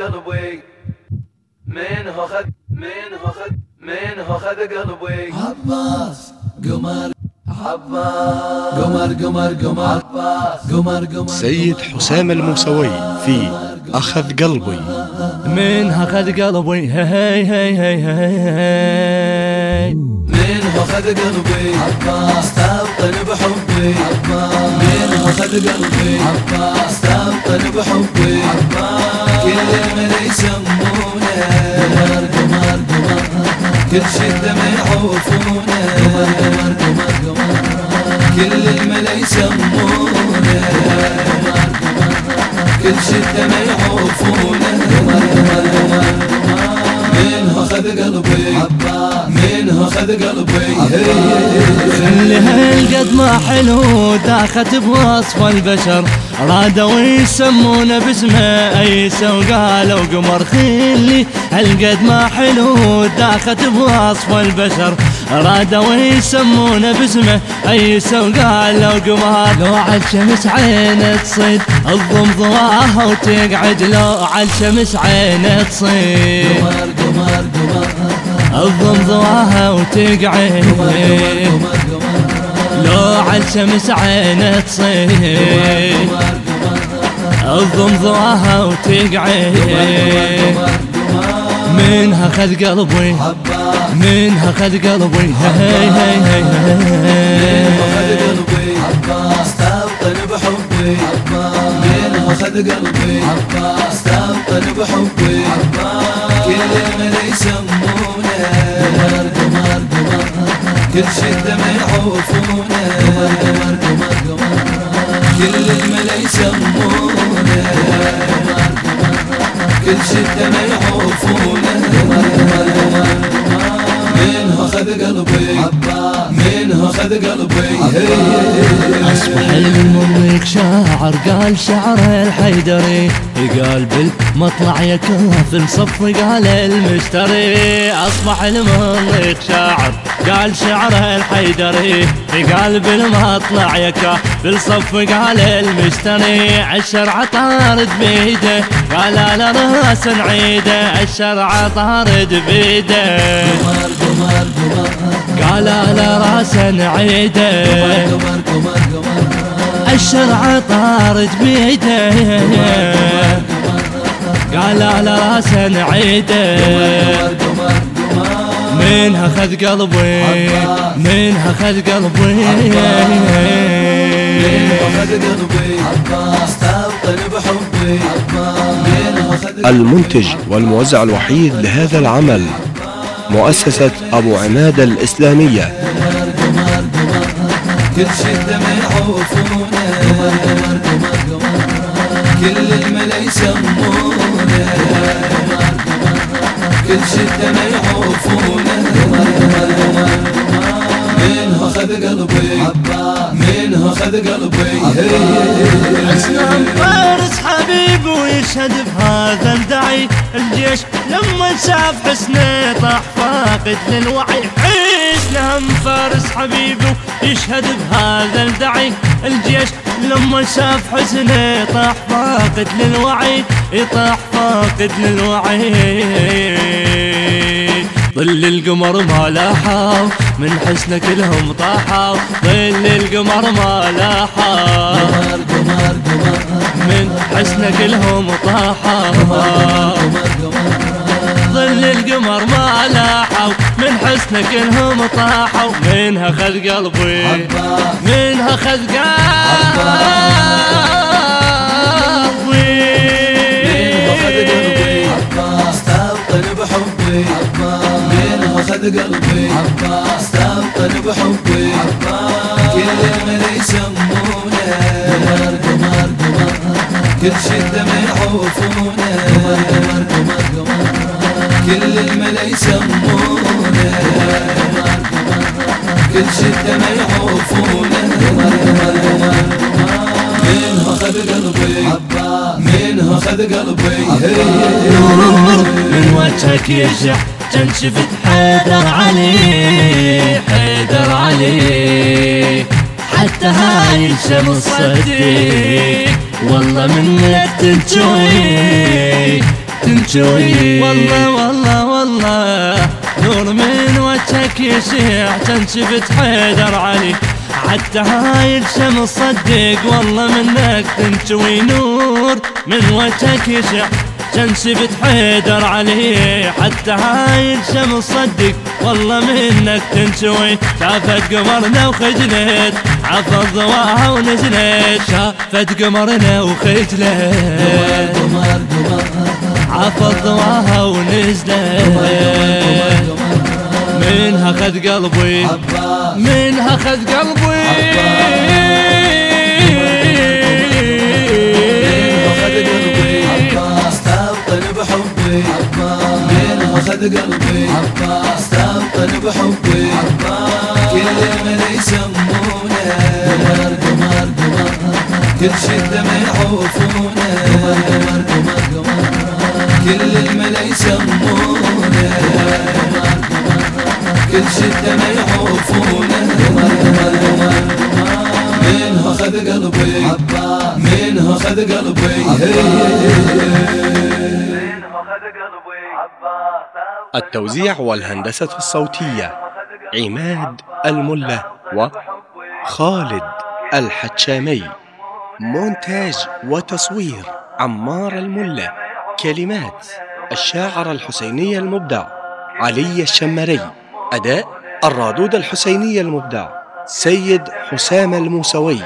قلبي منه خذ منه خذ منه خذ قلبي عباس قمر عباس قمر قمر قمر عباس قمر قمر سيد حسام الموسوي في أخذ قلبي منها خذ قلبي هي هي هي هي هي منه خذ قلبي عباس تبطن بحبي عباس منه خذ قلبي عباس تبطن بحبي عباس كل من يسمونه قمر قمر قمر كل شدة من يعوفونه قمر قمر قمر قمر كل الملا يسمونه قمر قمر كل شدة ما يعوفونه منه خذ قلبي. اللي هالقد ما حلو داخت بوصف البشر. رادوا يسمونه باسمه ايسا وقالوا قمر خلي هالقد ما حلو داخت بوصف البشر. رادوا يسمونه باسمه ايسا وقالوا قمر. لو على الشمس عينه تصيد الضم ضواها وتقعد. لو على الشمس عينه تصيد. قمر قمر قمر. الضم ضواها وتقعد. لو على الشمس عينه تصيد قمر قمر الضم ضواها وتقعد. منها خذ قلبي. منها خذ قلبي. خذ هي قلبي عباس تبطن بحبي منه خذ قلبي. عباس تبطن بحبي. كل من يسمونه قمر قمر قمر كل شدة ما يعوفونه قمر قمر قمر قمر كل الملا قمر كل شدة ما يعوفونه قمر قمر قمر منه خذ قلبي قلبي. أصبح المملك شاعر قال شعره الحيدري. قال بالمطلع يا كافل صف قال المشتري. أصبح المملك شاعر قال شعره الحيدري. قال بالمطلع يا كافل صف قال المشتري. الشرع طارد بيده قال على رأس نعيده. الشرع طارد بيده قال على رأس قمر الشرع طارد بيده. قال على رأس نعيده قمر قمر قمر منها خذ قلبي منها خذ قلبي. خذ قلبي عباس تبطن بحبي المنتج والموزع الوحيد لهذا العمل. مؤسسة أبو عماد الإسلامية. كل قمر قمر كل الملأ يسمونه. كل شدة ما يعوفونه منه خذ قلبي. منه خذ قلبي. حبيب ويشهد بهذا الدعي. الجيش لما شاف حسنه طاح فاقد للوعي. حسنهم فارس حبيبه يشهد بهذا الدعي. الجيش لما شاف حسنه طاح فاقد للوعي. يطاح فاقد للوعي. ظل القمر ما لاحوا من حسن كلهم طاحوا ظل القمر ما لاحوا من حسن كلهم طاحوا ظل القمر ما لاحوا من حسن كلهم طاحوا منها خذ قلبي منها خذ منه خذ قلبي عباس تبطن بحبي كل من يسمونه قمر قمر قمر كل شدة ما يعوفونه قمر قمر قمر قمر كل الملا يسمونه كل شدة ما يعوفونه قمر قمر قمر منه خذ قلبي منه خذ قلبي من وجهك يشع تنشفت حيدر علي حيدر علي. حتى هاي الشمس صديق والله منك تنجوي تنشوي. والله والله والله نور من وجهك يشيع تنشفت حيدر علي. حتى هاي الشمس صدق والله منك تنشوي. نور من وجهك يشع تنشفت حيدر علي حتى هاي الشمس صدق والله منك تنشوي شافت قمرنا وخجلت عفض ضواها ونزلت. شافت قمرنا وخجلت. قمر قمر عفض ضواها ونزلت. منها خذ قلبي منها خذ قلبي. من اخذ قلبي. عباس تبطن بحبي. عباس كل من يسمونه. قمر قمر قمر كل شدة ما يعوفونه. قمر قمر قمر قمر كل الملا يسمونه. كل شدة ما يعوفونه. قمر قمر قمر منها خذ قلبي. عباس منها خذ قلبي. التوزيع والهندسة الصوتية عماد الملة وخالد الحتشامي. مونتاج وتصوير عمار الملة كلمات الشاعر الحسيني المبدع علي الشمري. أداء الرادود الحسيني المبدع سيد حسام الموسوي.